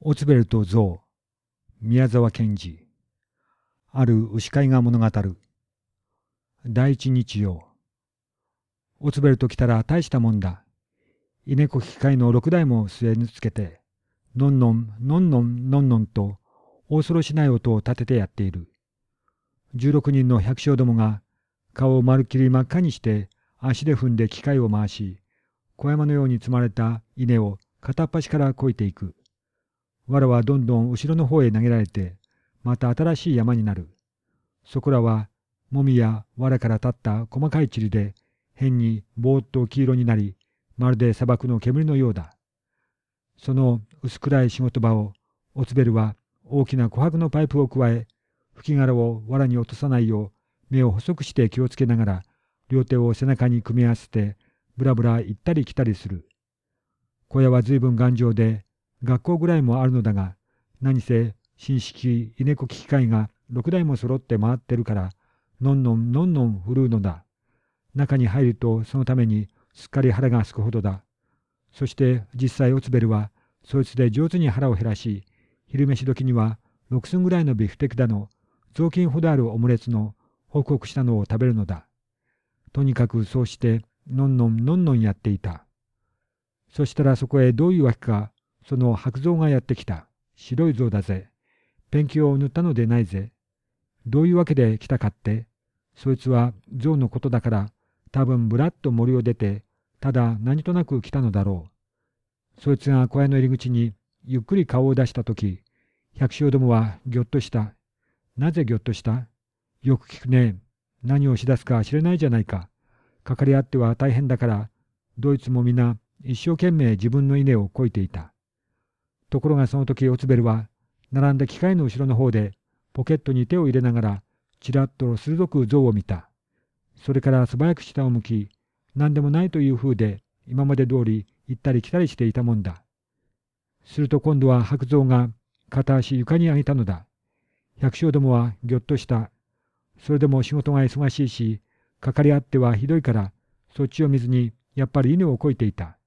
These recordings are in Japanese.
オツベルトゾウ、宮沢賢治。ある牛飼いが物語る。第一日曜。オツベルト来たら大したもんだ。稲子機械の六台も据えにつけて、のんのん、のんのん、のんのんと、恐ろしない音を立ててやっている。十六人の百姓どもが、顔をまるっきり真っ赤にして、足で踏んで機械を回し、小山のように積まれた稲を片っ端からこいていく。藁はどんどん後ろの方へ投げられて、また新しい山になる。そこらは、もみや藁から立った細かい塵で、変にぼーっと黄色になり、まるで砂漠の煙のようだ。その薄暗い仕事場を、オツベルは大きな琥珀のパイプを加え、吹き殻を藁に落とさないよう、目を細くして気をつけながら、両手を背中に組み合わせて、ぶらぶら行ったり来たりする。小屋は随分頑丈で、学校ぐらいもあるのだが、何せ新式稲子機械が6台も揃って回ってるから、のんのんのんのん振るうのだ。中に入るとそのためにすっかり腹がすくほどだ。そして実際オツベルはそいつで上手に腹を減らし、昼飯時には6寸ぐらいのビフテクだの、雑巾ほどあるオムレツのホクホクしたのを食べるのだ。とにかくそうしてのんのんのんのんやっていた。そしたらそこへどういうわけかその白象がやってきた。白い象だぜ。ペンキを塗ったのでないぜ。どういうわけで来たかって、そいつは象のことだから、多分ぶらっと森を出て、ただ何となく来たのだろう。そいつが小屋の入り口にゆっくり顔を出したとき、百姓どもはぎょっとした。なぜぎょっとした？よく聞くね。何をしだすか知れないじゃないか。かかり合っては大変だから、ドイツも皆一生懸命自分の稲をこいていた。ところがその時オツベルは、並んだ機械の後ろの方で、ポケットに手を入れながら、ちらっと鋭く像を見た。それから素早く下を向き、何でもないという風で、今まで通り行ったり来たりしていたもんだ。すると今度は白象が片足床に上げたのだ。百姓どもはぎょっとした。それでも仕事が忙しいし、かかり合ってはひどいから、そっちを見ずにやっぱり犬をこいていた。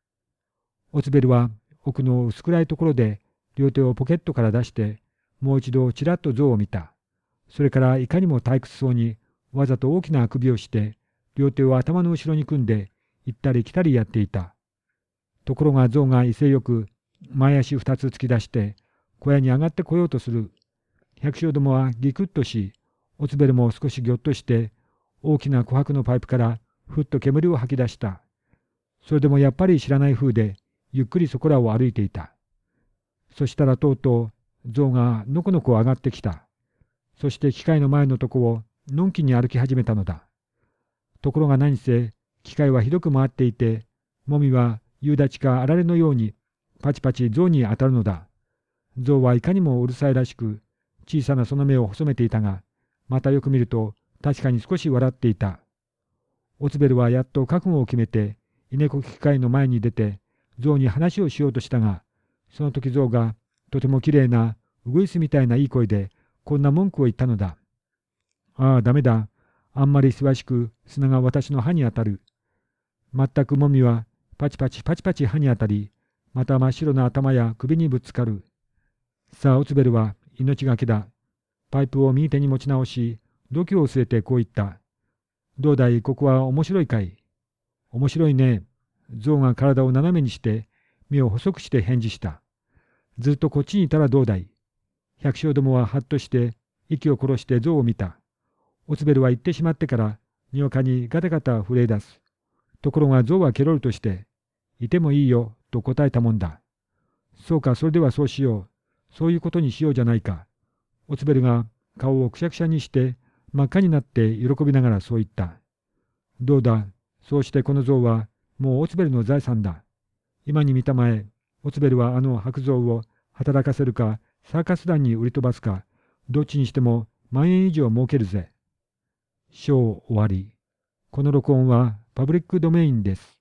オツベルは奥の薄暗いところで両手をポケットから出してもう一度ちらっと像を見た。それからいかにも退屈そうにわざと大きなあくびをして両手を頭の後ろに組んで行ったり来たりやっていた。ところが象が威勢よく前足二つ突き出して小屋に上がってこようとする。百姓どもはギクッとし、おつべるも少しぎょっとして大きな琥珀のパイプからふっと煙を吐き出した。それでもやっぱり知らない風でゆっくりそこらを歩いていた。そしたらとうとう象がのこのこ上がってきた。そして機械の前のとこをのんきに歩き始めたのだ。ところが何せ機械はひどく回っていて、もみは夕立かあられのようにパチパチ象に当たるのだ。象はいかにもうるさいらしく、小さなその目を細めていたが、またよく見ると確かに少し笑っていた。オツベルはやっと覚悟を決めて、稲子機械の前に出て、象に話をしようとしたが、その時象がとてもきれいなウグイスみたいないい声でこんな文句を言ったのだ。ああ、ダメだ。あんまり詳しく砂が私の歯に当たる。全くもみはパチパチパチパチ歯に当たり、また真っ白な頭や首にぶつかる。さあ、オツベルは命がけだ。パイプを右手に持ち直し、度胸を据えてこう言った。どうだい、ここは面白いかい面白いね。象が体を斜めにして目を細くして返事した。ずっとこっちにいたらどうだい？百姓どもははっとして息を殺して象を見た。オツベルは行ってしまってからにわかにガタガタ震え出す。ところが象はケロルとして、いてもいいよと答えたもんだ。そうか、それではそうしよう。そういうことにしようじゃないか。オツベルが顔をくしゃくしゃにして真っ赤になって喜びながらそう言った。どうだ、そうしてこの像はもうオツベルの財産だ。今に見たまえ、オツベルはあの白蔵を働かせるか、サーカス団に売り飛ばすか、どっちにしても万円以上儲けるぜ。章終わり。この録音はパブリックドメインです。